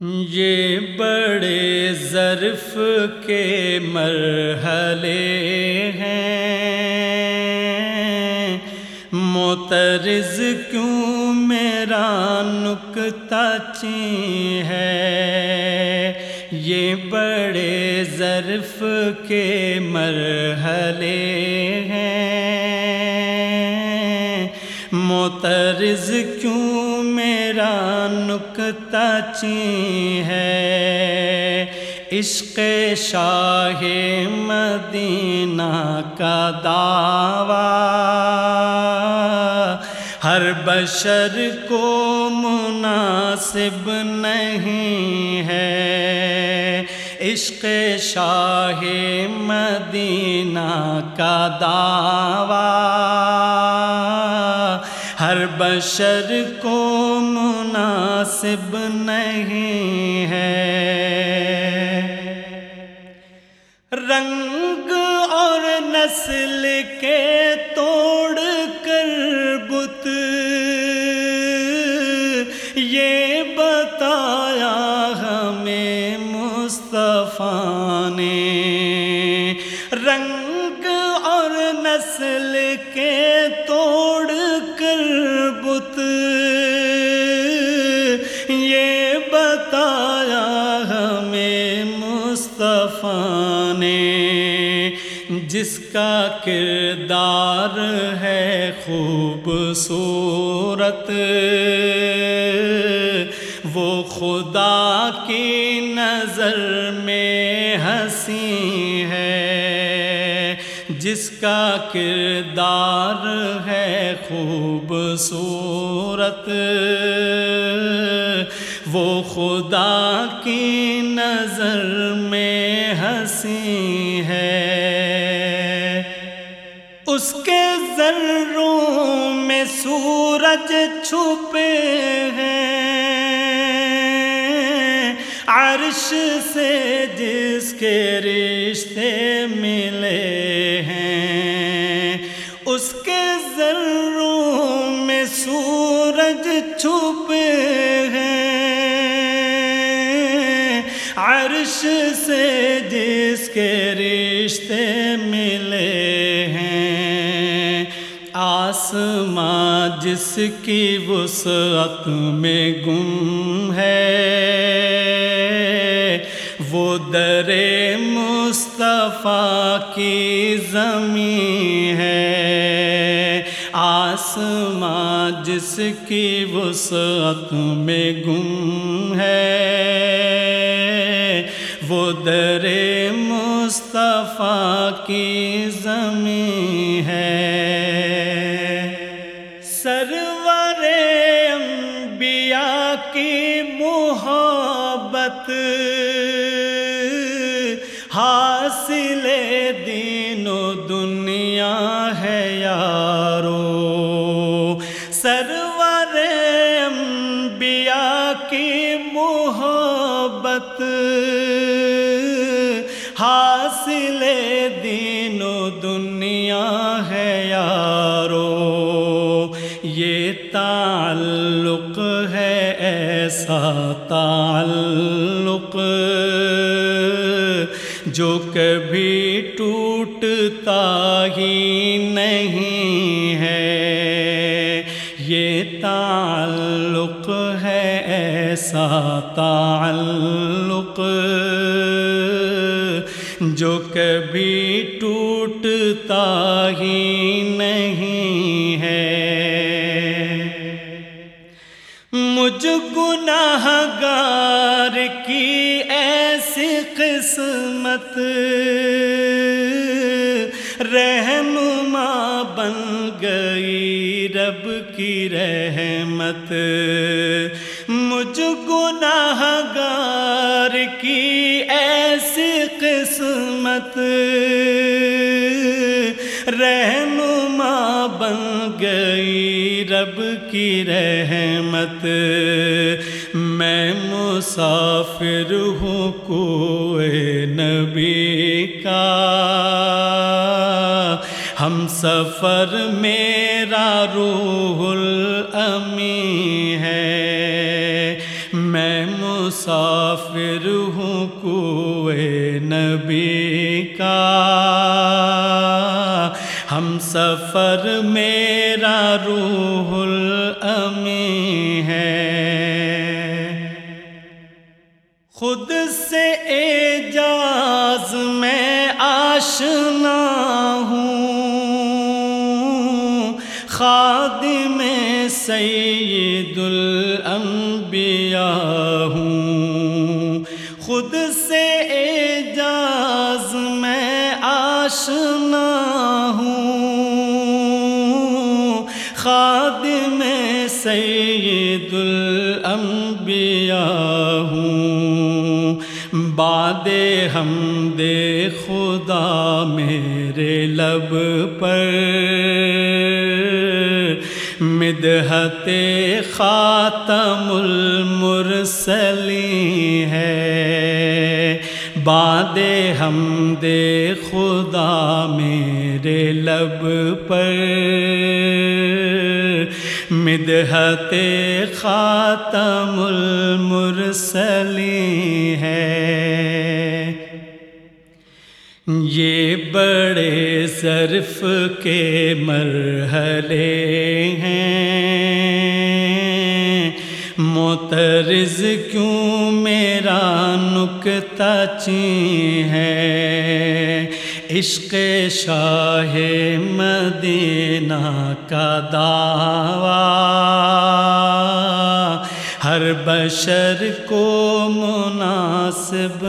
یہ بڑے ظرف کے مرحلے ہیں۔ مترز کیوں میرا نکتہ چی ہے؟ یہ بڑے ظرف کے مرحلے ہیں۔ مترز کیوں میرا نکتہ چی ہے؟ عشق شاہ مدینہ کا دعویٰ۔ ہر بشر کو مناسب نہیں ہے۔ عشق شاہ مدینہ کا دعویٰ۔ ہر بشر کو مناسب نہیں ہے۔ رنگ اور نسل کے توڑ کر بت۔ یہ بتایا ہمیں مصطفیٰ نے۔ رنگ اور نسل کے توڑ جس کا کردار ہے خوبصورت، وہ خدا کی نظر میں ہنسی ہے۔ جس کا کردار ہے خوبصورت، وہ خدا کی نظر میں ہنسی اس کے ذروں میں سورج چھپے ہیں عرش سے جس کے رشتے ملے ہیں، اس کے ذروں میں سورج چھپے ہیں عرش سے جس کے رشتے ملے ہیں آسماں جس کی وسعت میں گم ہے، وہ در مصطفیٰ کی زمین ہے۔ آسماں جس کی وسعت میں گم ہے، وہ در مصطفیٰ کی زمین محبت حاصل دین و دنیا ہے یارو سرور انبیاء کی محبت حاصل دین و دنیا ہے یارو یہ تعلق ایسا تعلق جو کبھی ٹوٹتا ہی نہیں ہے۔ یہ تعلق ہے ایسا تعلق جو کبھی ٹوٹتا ہی نہیں گناہ گار کی ایسی قسمت۔ رہنما بن گئی رب کی رحمت۔ مجھ گناہ گار کی ایسی قسمت۔ رہنما بن گئی رب کی رحمت۔ میں مسافر ہوں کوئے نبی کا۔ ہم سفر میرا روح الامی ہے۔ میں مسافر ہوں کوئے نبی کا۔ ہم سفر میرا روح الامی ہے۔ خود سے اعجاز میں آشنا ہوں۔ خادم سید الانبیاء ہوں۔ خود سے اعجاز میں آشنا ہوں۔ خادم سید باد ہم دے خدا میرے لب پر۔ مدحت خاتم المرسلی ہے۔ باد ہم دے خدا میرے لب پر۔ مدحت خاتم المرسلی ہے۔ یہ بڑے ظرف کے مرحلے ہیں۔ مترز کیوں میرا نکتہ چی ہے؟ عشق شاہ مدینہ کا دعویٰ۔ ہر بشر کو مناسب